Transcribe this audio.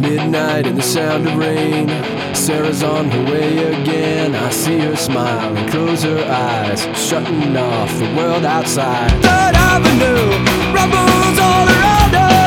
Midnight and the sound of rain. Sarah's on her way again. I see her smile and close her eyes, shutting off the world outside. Third Avenue rumbles all around us.